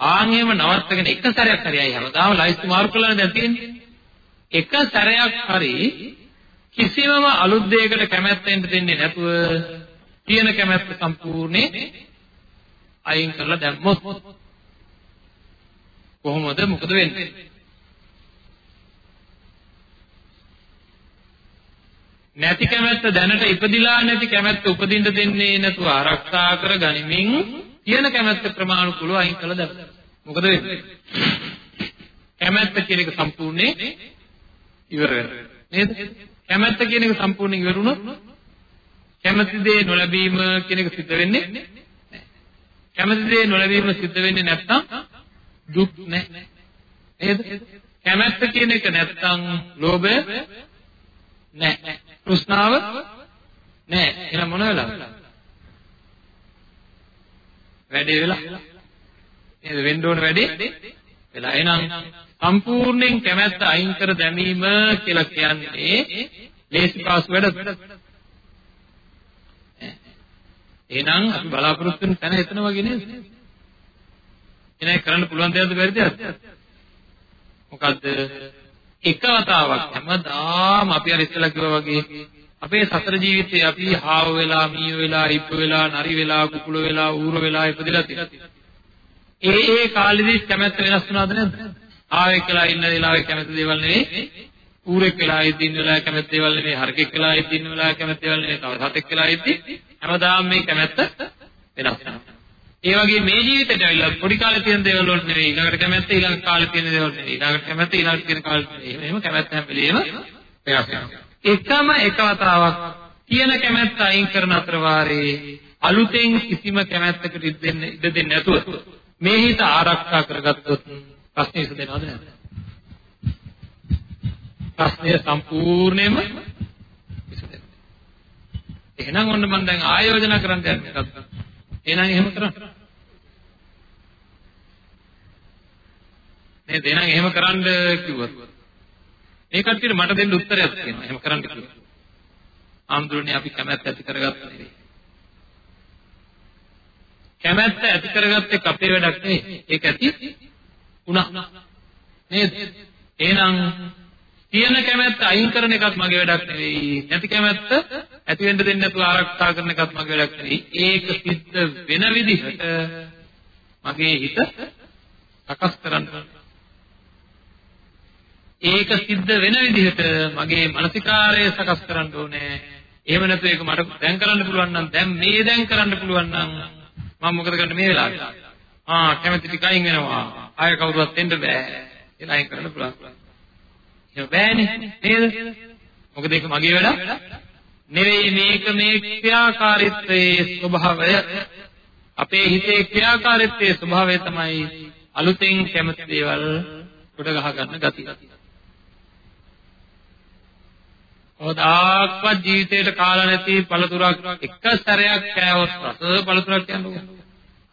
ආන්ගෙම නවත්තගෙන එක සැරයක් හරි අය හැමදාම ලයිස්තු මාරු කරලානේ දැන් තියෙන්නේ. එක සැරයක් හරි කිසිමම අලුත් දෙයකට කැමැත්තෙන් දෙන්නේ නැතුව තියෙන කැමැත්ත සම්පූර්ණේ අයින් කරලා දැම්මොත් කොහොමද මොකද වෙන්නේ? නැති කැමැත්ත දැනට ඉපදිලා නැති කැමැත්ත උපදින්න දෙන්නේ නැතුව ආරක්ෂා කර ගනිමින් තියෙන කැමැත්ත ප්‍රමාණිකුලව අයින් කළා දැන්. මොකද වෙන්නේ? කැමැත්ත කියන එක සම්පූර්ණේ ඉවර වෙනවා. නේද? කැමැත්ත කියන එක සම්පූර්ණයෙන් ඉවර වුණොත් කැමැති දේ නොලැබීම කියන එක සිද්ධ වෙන්නේ නැහැ. කැමැති දේ නොලැබීම සිද්ධ වෙන්නේ නැත්නම් දුක් නැහැ. නේද? කැමැත්ත කියන එක නැත්නම් ලෝභය නැහැ. තෘෂ්ණාව නැහැ. එහෙනම් මොන වෙලාවද? වැඩේ වෙලා. නේද? වෙන්න ඕන වැඩේ? වෙලා. එහෙනම් සම්පූර්ණයෙන් කැමැත්ත අයින් කර දැමීම කියලා කියන්නේ ලේසි පාසු වැඩ එහෙනම් අපි බලාපොරොත්තු වෙන තැන එතන වගේ නේද? එහෙනම් කරන්න පුළුවන් දෙයක්ද බැරිද මොකද්ද? එක වතාවක් හැමදාම අපි අර ඉස්සෙල්ලා කිව්වා වගේ අපේ සතර ජීවිතේ අපි හාව වෙලා, මීය වෙලා, ඉප්ප වෙලා, නරි වෙලා, කුකුල වෙලා, ඌර වෙලා ඉපදලා තියෙනවා. ඒ ඒ කාලෙදි කැමැත්ත වෙනස් වුණාද නැද්ද? ආවෙක් වෙලා ඉන්න වෙලාවේ කැමැත්ත දේවල් නෙවෙයි. ඌරෙක් වෙලා ඉඳින්න වෙලාවේ කැමැත්ත දේවල් නෙවෙයි. හරකෙක් වෙලා ඉඳින්න වෙලාවේ කැමැත්ත දේවල් නෙවෙයි. තව සතෙක් වෙලා ඉඳි හැමදාම මේ කැමැත්ත වෙනස් වෙනවා. ඒ වගේ මේ ජීවිතේට ඇවිල්ලා පොඩි කාලේ තියෙන දේවල් වලට නෙවෙයි. ඊළඟට කැමැත්ත ඊළඟ කාලේ තියෙන දේවල් නෙවෙයි. ඊළඟට කැමැත්ත ඊළඟට තියෙන කාලේ නෙවෙයි. එහෙම කැමැත්ත හැම වෙලේම වෙනස් වෙනවා. එකම එක වතාවක් තියෙන කැමැත්ත අයින් කරන අතර වාරේ අලුතෙන් කිසිම කැමැත්තකට ඉඩ දෙන්න ඉඩ දෙන්නේ නැතුව මේ හිත ආරක්ෂා කරගත්තොත් ප්‍රශ්නේ විසඳෙනවද නැද්ද? ප්‍රශ්නය සම්පූර්ණයෙන්ම විසඳෙනවා එහෙනම් ඔන්න මම දැන් ආයෝජන කරන්න යන්නේ. එහෙනම් එහෙම කරන්න. නේද? එහෙනම් එහෙම කරන්න කිව්වොත්. මේ කට්ටියට මට දෙන්න උත්තරයක් තියෙනවා. එහෙම කරන්න කිව්වොත්. ආම්දුරනේ අපි කැමැත්ත ඇති කරගත්ත නෙවෙයි කැමැත්ත ඇති කරගත්ත එක අපේ වැඩක් නෙවෙයි ඒක ඇති වුණා. නේද? එහෙනම් තියෙන කැමැත්ත අයින් කරන එකත් මගේ වැඩක් නෙවෙයි නැති කැමැත්ත ඇති වෙන්න දෙන්නේ නැතුව ආරක්ෂා කරන එකත් මගේ වැඩක් නෙවෙයි ඒක සිද්ධ වෙන විදිහට මගේ හිත සකස් කරන්න ඒක සිද්ධ වෙන විදිහට මගේ මානසිකාරය සකස් කරන්න ඕනේ. එහෙම නැත්නම් ඒක මට දැන් කරන්න පුළුවන් නම් දැන් මේ දැන් කරන්න පුළුවන් නම් මම මොකද කරන්නේ මේ වෙලාවේ? ආ කැමැති ටික අයින් වෙනවා. ආය කවුරුවත් එන්න බෑ. ඒක අයින් කරන්න පුළුවන්. එහෙම බෑනේ නේද? මොකද ඒක මගේ වැඩ නෙවෙයි මේක මේ ක්‍රියාකාරීත්වයේ ස්වභාවය. අපේ හිතේ ක්‍රියාකාරීත්වයේ ස්වභාවය තමයි අලුතෙන් කැමති දේවල් කොට ගහ ගන්න ගතිය. කවදාක්වත් ජීවිතේට කාලා නැති පළතුරක් එක සැරයක් කෑවොත් රස පළතුරක් කියන්නේ.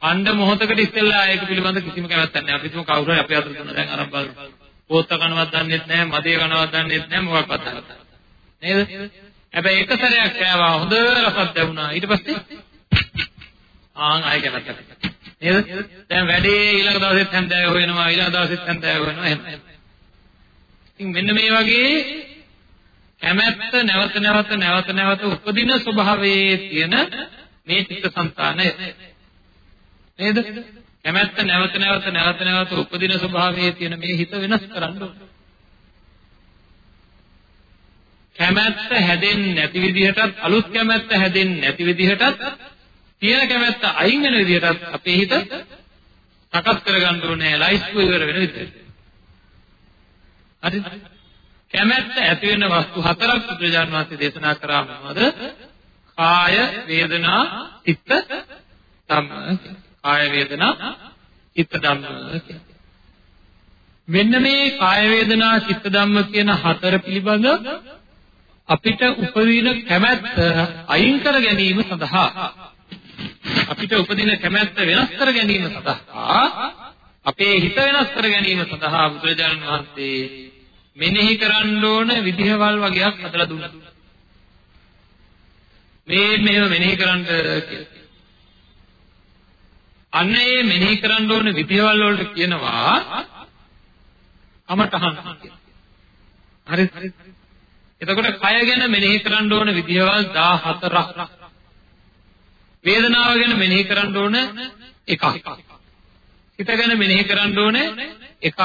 අණ්ඩ මොහොතකට ඉස්සෙල්ලා ඒක පිළිබඳ කිසිම කැමැත්තක් නැහැ. අපි තුම කවුරු හරි අපේ අතට දුන්න දැන් අරන් බලමු. පොත්ත කනවත් දන්නෙත් නැහැ, මදේ කනවත් දන්නෙත් නැහැ, මොකක්වත් දන්නෙත් නැහැ. නේද? හැබැයි එක සැරයක් කෑවා හොඳ රසක් දැනුණා. ඊට පස්සේ ආන් ආයෙ කැමැත්තක්. නේද? දැන් වැඩේ ඊළඟ දවසෙත් හැන්දෑව හොයනවා, ඊළඟ දවසෙත් හැන්දෑව හොයනවා එහෙම. ඉතින් මෙන්න මේ වගේ කැමැත්ත නැවත නැවත නැවත නැවත උපදින ස්වභාවයේ තියෙන මේ චිත්තසංතානය නේද කැමැත්ත නැවත නැවත නැවත නැවත උපදින ස්වභාවයේ තියෙන මේ හිත වෙනස් කරන්න ඕනේ කැමැත්ත හැදෙන්නේ නැති විදිහටත් අලුත් කැමැත්ත හැදෙන්නේ නැති විදිහටත් තියෙන කැමැත්ත අයින් වෙන විදිහටත් අපේ හිත සකස් කරගන්න ඕනේ ලයිස්තු ඉවර වෙන විදිහට හරිද කැමැත්ත ඇති වෙන වස්තු හතරක් බුදුරජාන් වහන්සේ දේශනා කරා මොනවද? කාය වේදනා චිත්ත ධම්ම. කාය වේදනා චිත්ත ධම්ම මෙන්න මේ කාය වේදනා චිත්ත ධම්ම කියන හතර පිළිබඳ අපිට උපදින කැමැත්ත අයින් කර ගැනීම සඳහා අපිට උපදින කැමැත්ත වෙනස් කර ගැනීම සඳහා අපේ හිත වෙනස් කර ගැනීම සඳහා බුදුරජාණන් වහන්සේ මෙනෙහි කරන්න ඕන විදිහවල් වගේක් හදලා දුන්නා. මේ මේව මෙනෙහි කරන්න කියලා. අන්න ඒ මෙනෙහි කරන්න ඕන විදිහවල් වලට කියනවා අමතහන් කියලා. හරි එතකොට කය ගැන මෙනෙහි කරන්න ඕන විදිහවල් 14ක්. වේදනාව ගැන මෙනෙහි කරන්න ඕන එකක්. හිත ගැන මෙනෙහි කරන්න ඕන එකක්.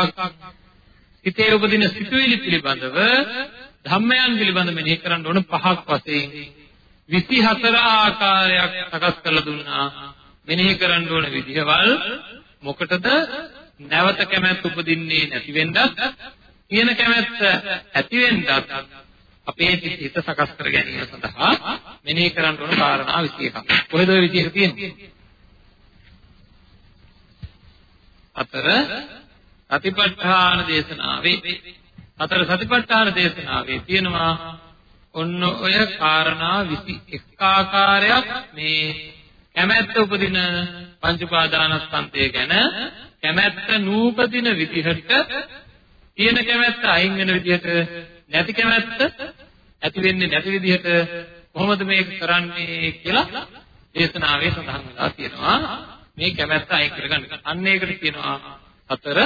හිතේ උපදින සිතුවිලි පිළිබඳව ධම්මයන් පිළිබඳව මෙනෙහි කරන්න ඕන පහක් වශයෙන් 24 ආකාරයක් සකස් කරලා දුන්නා මෙනෙහි කරන්න ඕන විදිහවල් මොකටද නැවත කැමැත්ත උපදින්නේ නැති වෙන්නත් තියෙන කැමැත්ත ඇති වෙන්නත් අපේ හිත සකස් කර ගැනීම සඳහා මෙනෙහි කරන්න ඕන කාරණා 21ක්. කොහෙද ඔය විදිහ තියෙන්නේ? අතර සතිපට්ඨාන දේශනාවේ හතර සතිපට්ඨාන දේශනාවේ තියෙනවා ඔන්න ඔය කාරණා 21 ආකාරයක් මේ කැමැත්ත උපදින පංච උපාදානස්කන්ධය ගැන කැමැත්ත නූපදින විදිහට තියෙන කැමැත්ත අයින් වෙන විදිහට නැති කැමැත්ත ඇති වෙන්නේ නැති විදිහට කොහොමද මේක කරන්නේ කියලා දේශනාවේ සඳහන් වෙලා තියෙනවා මේ කැමැත්ත අයින් කරගන්න. අන්න ඒකට කියනවා හතර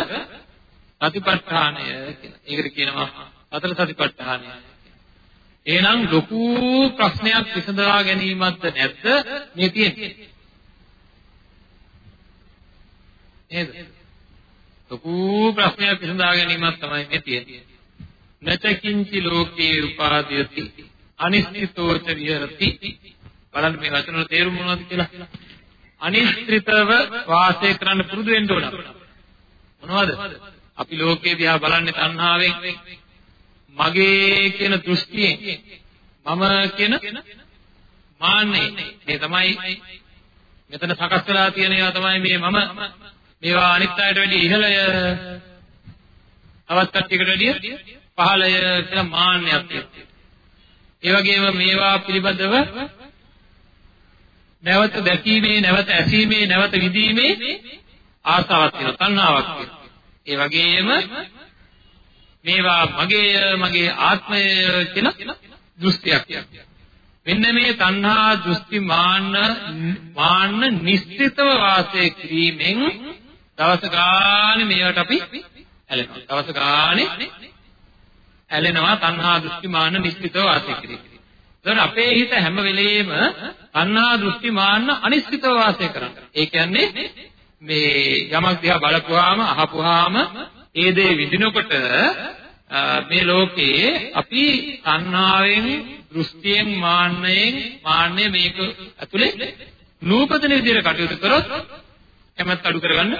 සතිපට්ඨානය කියලා. ඒකට කියනවා සතර සතිපට්ඨානය. එහෙනම් ලොකු ප්‍රශ්නයක් විසඳා ගැනීමක්ද නැද්ද මේ තියෙන්නේ? නේද? ලොකු ප්‍රශ්නයක් විසඳා ගැනීමක් තමයි මේ තියෙන්නේ. නචකින්චි ලෝකේ උපාදීයති අනිශ්චිතෝච විහෙරති බලන්න මේ වචන වල තේරුම මොනවද කියලා අනිශ්චිතව වාසය කරන්න පුරුදු වෙන්න ඕන මොනවද අපි ලෝකේ දිහා බලන්නේ තණ්හාවෙන් මගේ කියන දෘෂ්ටියෙන් මම කියන මාන්නේ මේ තමයි මෙතන සකස් වෙලා තියෙන ඒවා තමයි මේ මම මේවා අනිත් අයට වැඩිය ඉහළය තවත් කට්ටියකට වැඩිය පහළය කියලා මාන්නයක් තියෙනවා. ඒ වගේම මේවා පිළිබඳව නැවත දැකීමේ නැවත ඇසීමේ නැවත විඳීමේ ආසාවක් තියෙනවා තණ්හාවක් තියෙනවා. ඒ වගේම මේවා මගේ මගේ ආත්මය කියලා දෘෂ්ටියක් මෙන්න මේ තණ්හා දෘෂ්ටි මාන්න මාන්න නිශ්චිතව වාසය කිරීමෙන් දවස ගානේ මේවට අපි ඇලෙනවා. දවස ගානේ ඇලෙනවා තණ්හා දෘෂ්ටි මාන්න නිශ්චිතව වාසය කිරීම. ඒතකොට අපේ හිත හැම වෙලෙම තණ්හා දෘෂ්ටි මාන්න අනිශ්චිතව වාසය කරනවා. ඒ කියන්නේ මේ යමක් දිහා බලපුවාම අහපුවාම ඒ දේ විඳිනකොට මේ ලෝකේ අපි තණ්හාවෙන් දෘෂ්ටියෙන් මාන්නයෙන් මාන්නය මේක ඇතුලේ නූපදින විදිහට කටයුතු කරොත් කැමැත්ත අඩු කරගන්න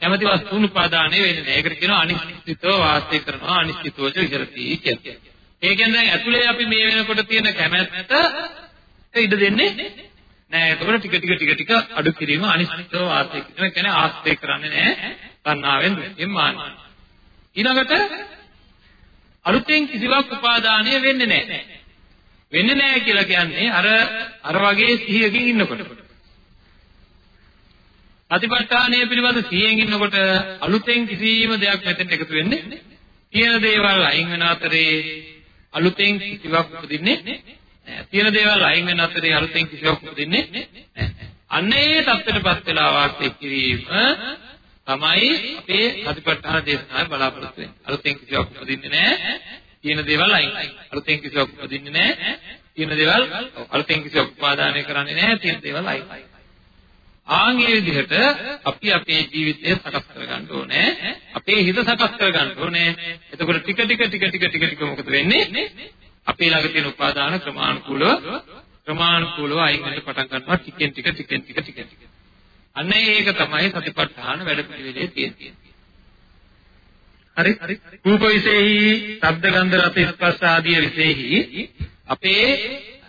කැමැති වස්තුන් උපාදානය වෙන්නේ නැහැ. ඒකට කියනවා අනිශ්චිතව වාසය කරනවා අනිශ්චිතවච විහෙරති කියන්නේ. ඒ කියන්නේ දැන් ඇතුලේ අපි මේ වෙනකොට තියෙන කැමැත්ත ඉඩ දෙන්නේ නෑ. ඒකවල ටික ටික ටික ටික අඩු කිරීම අනිශ්චිතව වාසය කරනවා. ඒ කියන්නේ ආස්තය කරන්නේ නෑ. තණ්හාවෙන් දුක්ෙන් මාන. ඊළඟට අලුතෙන් කිසිවක් උපාදානය වෙන්නේ නෑ. වෙන්නේ නෑ කියලා කියන්නේ අර අර වගේ සිහියකින් ඉන්නකොට. අතිපට්ඨානය පිළිබඳ සිහියෙන් ඉන්නකොට අලුතෙන් කිසිම දෙයක් මෙතෙන් එකතු වෙන්නේ තියෙන දේවල් අයින් වෙන අතරේ අලුතෙන් කිසිවක් උපදින්නේ නැහැ. තියෙන දේවල් අයින් වෙන අතරේ අලුතෙන් කිසිවක් උපදින්නේ නැහැ. අන්න ඒ தත්ත්වයටපත් වෙලා වාසය කිරීම තමයි අපේ අතිපට්ඨාන දේශනාවේ බලාපොරොත්තු වෙන්නේ. අලුතෙන් කිසිවක් උපදින්නේ නැහැ. තියෙන දේවල් අයින්. අලුතෙන් කිසිවක් උපදින්නේ නැහැ. තියෙන දේවල් අලුතෙන් කිසිවක් උපාදානය කරන්නේ නැහැ. තියෙන දේවල් අයින්. ආන්ගේ විදිහට අපි අපේ ජීවිතය සකස් කරගන්න ඕනේ. අපේ හිත සකස් කරගන්න ඕනේ. එතකොට ටික ටික ටික ටික ටික ටික මොකද වෙන්නේ? අපේ ළඟ තියෙන උපාදාන ක්‍රමානුකූලව ක්‍රමානුකූලව අයින් වෙන්න පටන් ගන්නවා ටිකෙන් ටික ටිකෙන් ටික ටිකෙන් ටික. අන්න ඒක තමයි සතිපට්ඨාන වැඩපිළිවෙලේ තියෙන්නේ. හරි රූප විශේෂයි, ශබ්ද ගන්ධ රස ස්පර්ශ ආදී විශේෂයි අපේ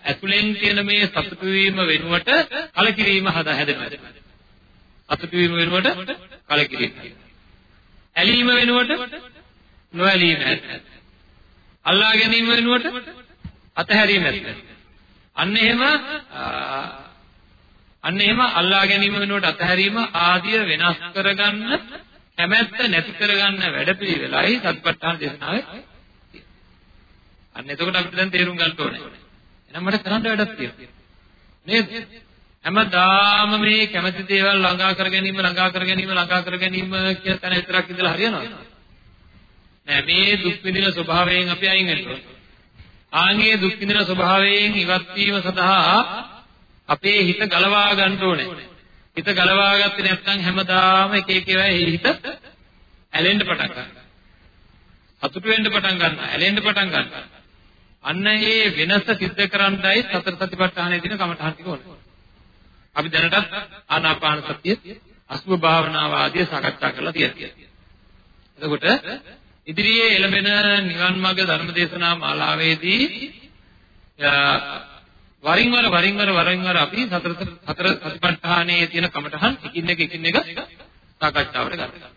ඇතුලෙන් තියෙන මේ සතුටු වීම වෙනුවට කලකිරීම හදා හැදෙනවා. සතුටු වීම වෙනුවට කලකිරීම. ඇලීම වෙනුවට නොඇලීම ඇති. අල්ලා ගැනීම වෙනුවට අතහැරීම ඇති. අන්න එහෙම අන්න එහෙම අල්ලා ගැනීම වෙනුවට අතහැරීම ආදිය වෙනස් කරගන්න කැමැත්ත නැති කරගන්න වැඩපිළිවෙලයි සත්පට්ඨාන දේශනාවේ අන්න එතකොට අපිට දැන් තේරුම් ගන්න ඕනේ. එහෙනම් මට කරන්න වැඩක් තියෙනවා. නේද? හැමදාම මේ කැමති දේවල් ළඟා කර ගැනීම ළඟා කර ගැනීම ළඟා කර ගැනීම කියන තැන විතරක් ඉඳලා හරියනවද? නෑ මේ දුක් විඳින ස්වභාවයෙන් අපි අයින් වෙන්න ඕනේ. ආන්ගේ දුක් විඳින ස්වභාවයෙන් ඉවත් වීම සඳහා අපේ හිත ගලවා ගන්න ඕනේ. හිත ගලවා ගත්තේ නැත්නම් හැමදාම එක එක ඒවා හිත ඇලෙන්න පටන් ගන්නවා. අතුට වෙන්න පටන් ගන්නවා. ඇලෙන්න පටන් ගන්නවා. අන්න ඒ වෙනස සිද්ධ කරන්නයි සතර සතිපට්ඨානයේ දින කමඨහන් ටික ඕනේ. අපි දැනටත් ආනාපාන සතිය අසුභ භාවනාව ආදී සාකච්ඡා කරලා තියෙනවා. එතකොට ඉදිරියේ එළඹෙන නිවන් මාර්ග ධර්මදේශනා මාලාවේදී වරින් වර වරින් වර වරින් වර අපි සතර සතර සතිපට්ඨානයේ තියෙන කමඨහන් එකින් එක එකින් එක සාකච්ඡාවට ගන්නවා.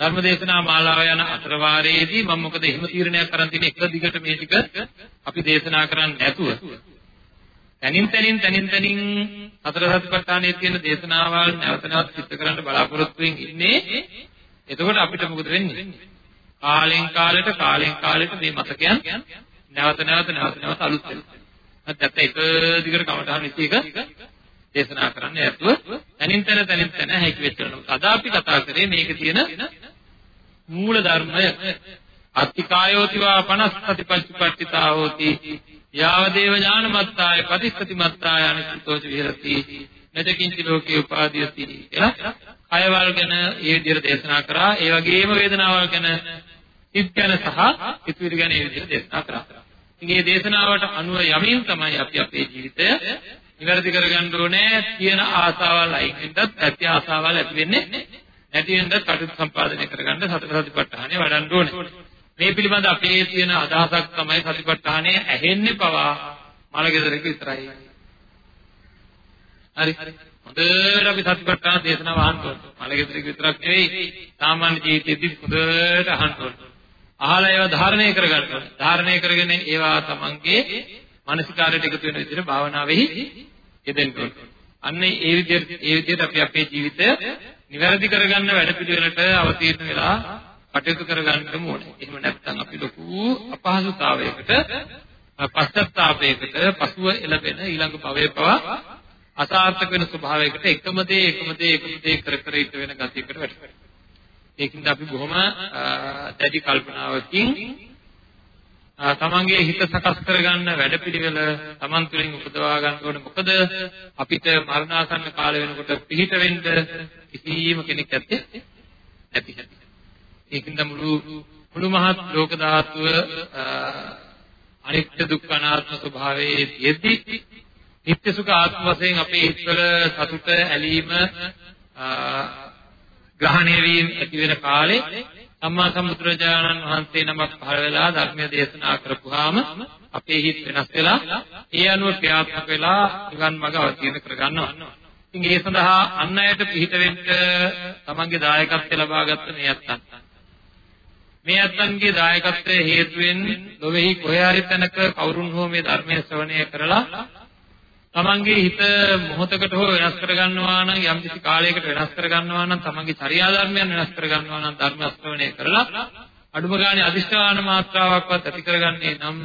ධර්මදේශනා මාලාව යන අතර වාරයේදී මම මොකද එහෙම තීරණයක් කරන් තියෙන්නේ එක දිගට මේ ටික අපි දේශනා කරන්නේ නැතුව. තනින් තනින් තනින් තනින් අතර සතිපට්ඨානයේ තියෙන දේශනාවල් නැවත නැවත සිද්ධ කරන්න බලාපොරොත්තු වෙමින් ඉන්නේ. එතකොට අපිට මොකද වෙන්නේ? කාලෙන් කාලෙට කාලෙන් කාලෙට මේ මතකයන් නැවත නැවත නැවත නැවත අලුත් වෙනවා. නැත්නම් එක දිගට කමටහන් ඉති එක දේශනා කරන්න ඇතුව තනින් තන තනින් තන හැකි වෙච්ච අද අපි කතා කරේ මේක තියෙන මූල ධර්මය. අත්තිකායෝතිවා 50 සතිපත්තිපත්තිතා හෝති යාව දේව ඥානමත්තාය පටිච්චසතිමත්තාය අනිත්‍යෝච විහෙරති. මෙතකින්ච ලෝකේ උපාදීයති කියලා කයවල් ගැන ඒ විදිහට දේශනා කරා ඒ වගේම වේදනාවල් ගැන සිත් ගැන සහ ඉතිවිලි ගැන ඒ විදිහට දේශනා කරා. ඉතින් මේ දේශනාවට අනුව යමින් තමයි අපි අපේ ජීවිතය නිවැරදි කරගන්න ඕනේ තියෙන ආසාවල් අයින් වෙන්නත් ඇති ආසාවල් ඇති වෙන්නේ නැති වෙන්නත් කටයුතු සම්පාදනය කරගන්න සතර සතිපට්ඨානය වඩන්න ඕනේ. මේ පිළිබඳ අපේ තියෙන අදහසක් තමයි සතිපට්ඨානය ඇහෙන්නේ පවා මලගෙදරක විතරයි. හරි. හොඳට අපි සතිපට්ඨාන දේශනාව අහන්න ඕනේ. මලගෙදරක විතරක් නෙවෙයි සාමාන්‍ය ජීවිතේදී හොඳට අහන්න ඕනේ. අහලා ඒවා ධාරණය කරගන්න ඕනේ. ධාරණය කරගෙන ඒවා තමන්ගේ මානසිකාරයට එකතු වෙන විදිහට භාවනාවෙහි යෙදෙන්න ඕනේ. අන්න ඒ විදිහට ඒ විදිහට අපි අපේ ජීවිතය නිවැරදි කරගන්න වැඩපිළිවෙලට අවතීර්ණ වෙලා කටයුතු කරගන්න ඕනේ. එහෙම නැත්නම් අපි ලොකු අපහසුතාවයකට පශ්චාත්තාපයකට පසුව එළබෙන ඊළඟ භවයේ පවා අසාර්ථක වෙන ස්වභාවයකට එකම දේ එකම දේ එකම දේ කර කර ඉත වෙන ගතියකට වැටෙනවා. ඒකින්ද අපි බොහොම දැඩි කල්පනාවකින් තමන්ගේ හිත සකස් කරගන්න වැඩපිළිවෙල තමන් තුළින් උපදවා ගන්න ඕනේ. මොකද අපිට මරණාසන්න කාලය වෙනකොට පිහිට වෙන්න කිසිම කෙනෙක් නැත්තේ නැති හැටි. ඒකින්ද මුළු මුළු මහත් ලෝක ධාතුව අනිත්‍ය දුක්ඛ අනාත්ම ස්වභාවයේ යෙදි නිත්‍ය සුඛ ආත්ම වශයෙන් අපේ හිතවල සතුට ඇලීම ග්‍රහණය වීම ඇති වෙන කාලේ සම්මා සම්බුදුරජාණන් වහන්සේ නමක් පහළ වෙලා ධර්මය දේශනා කරපුවාම අපේ හිත වෙනස් වෙලා ඒ අනුව ක්‍රියාත්මක වෙලා නිවන් මඟ අවතීර්ණ කරගන්නවා. ඉතින් ඒ සඳහා අන් අයට පිහිට වෙන්න තමන්ගේ දායකත්වය ලබාගත්ත මේ අත්තන්. මේ අත්තන්ගේ දායකත්වයේ හේතුවෙන් ලොවේහි කොහේ හරි තැනක කවුරුන් හෝ මේ ධර්මයේ ශ්‍රවණය කරලා තමන්ගේ හිත මොහොතකට හෝ වෙනස් කරගන්නවා නම් යම් කිසි කාලයකට වෙනස් කරගන්නවා නම් තමන්ගේ චර්යා ධර්මයන් වෙනස් කරගන්නවා නම් ධර්ම ශ්‍රවණය කරලා අඩුම ගානේ අදිෂ්ඨාන මාත්‍රාවක්වත් ඇති කරගන්නේ නම්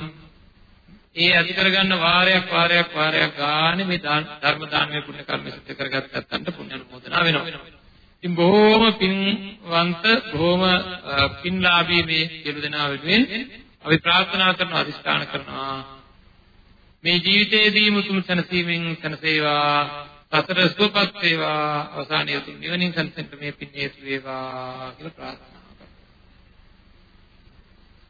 ඒ ඇති කරගන්න වාරයක් වාරයක් වාරයක් ගානේ මේ ධර්ම දානමය පුණ්‍ය කර්ම සිද්ධ කරගත්ත නැත්නම් පුණ්‍ය අනුමෝදනා වෙනවා. ඉතින් බොහොම පින්වන්ත බොහොම පින්ලාභී මේ සියලු දෙනා වෙනුවෙන් අපි ප්‍රාර්ථනා කරන අදිස්ථාන කරනවා මේ ජීවිතයේදී මුතුන් සැනසීමෙන් සැනසේවා. සතර සුවපත් වේවා. අවසානයේ උතුම් නිවනින් සැනසෙන්න මේ පින් හේතු වේවා කියලා ප්‍රාර්ථනා කරනවා.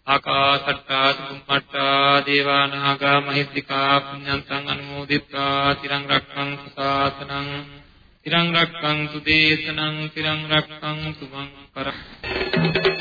ආකාසට්ටා සුම්මට්ටා දේවානාගා මහිත්‍තිකා පුඤ්ඤන්තං අනුමෝදිත්වා තිරං රක්ඛං සාසනං තිරං රක්ඛන්තු දේශනං තිරං රක්ඛන්තු මං පරං